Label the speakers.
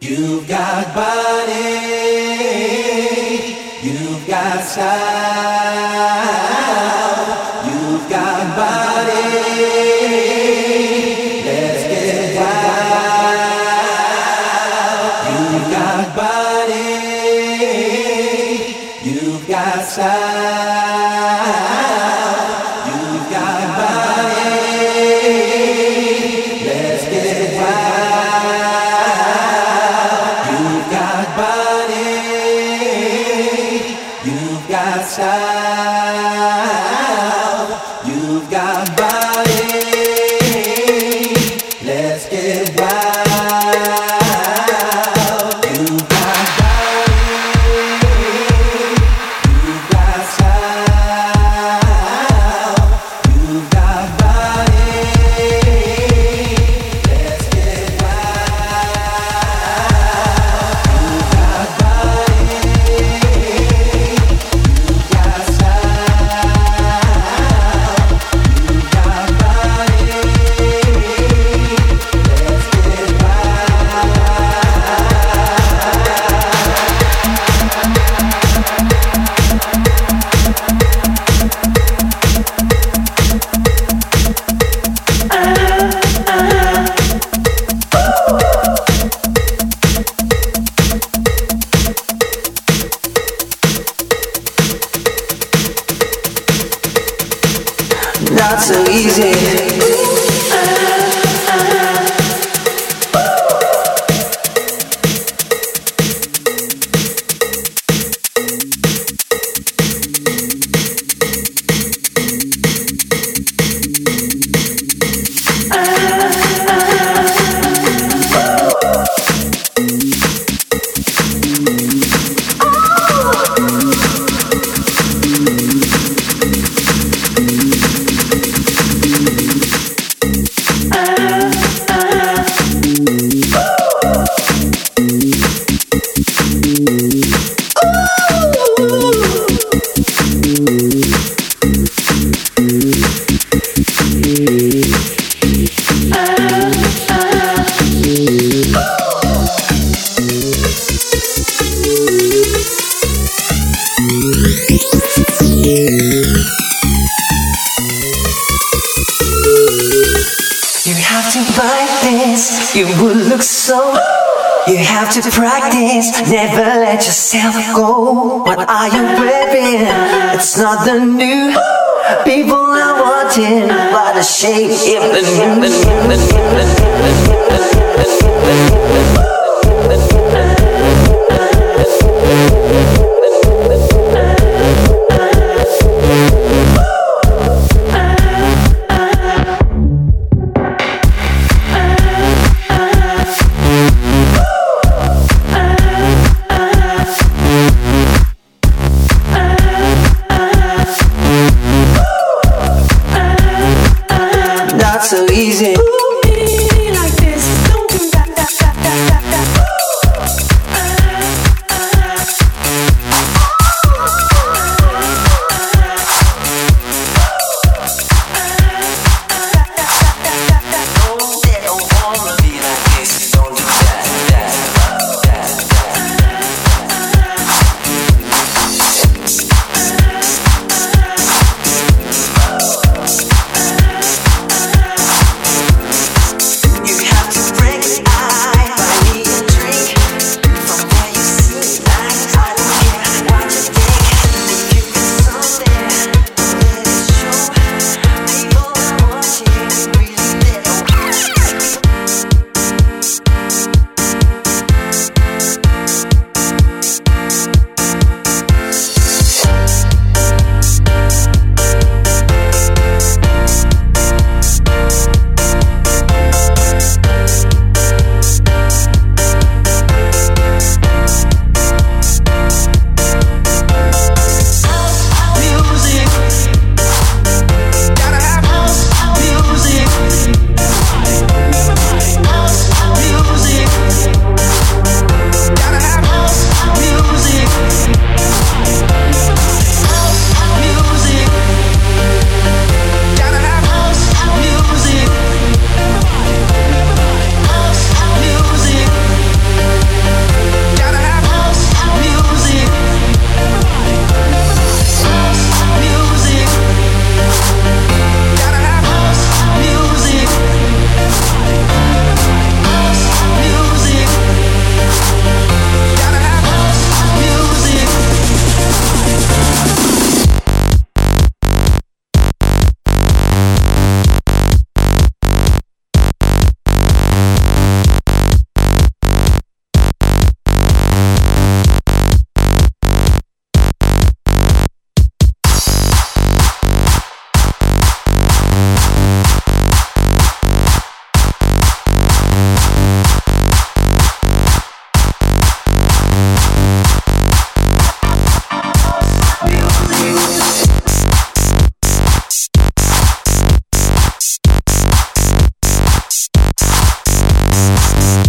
Speaker 1: You've got body, you've got style. You've
Speaker 2: You have to practice, you will look so. You have to practice, never let yourself go. What are you wearing? It's not the new. People are wanting, but the shape of the new. Thanks.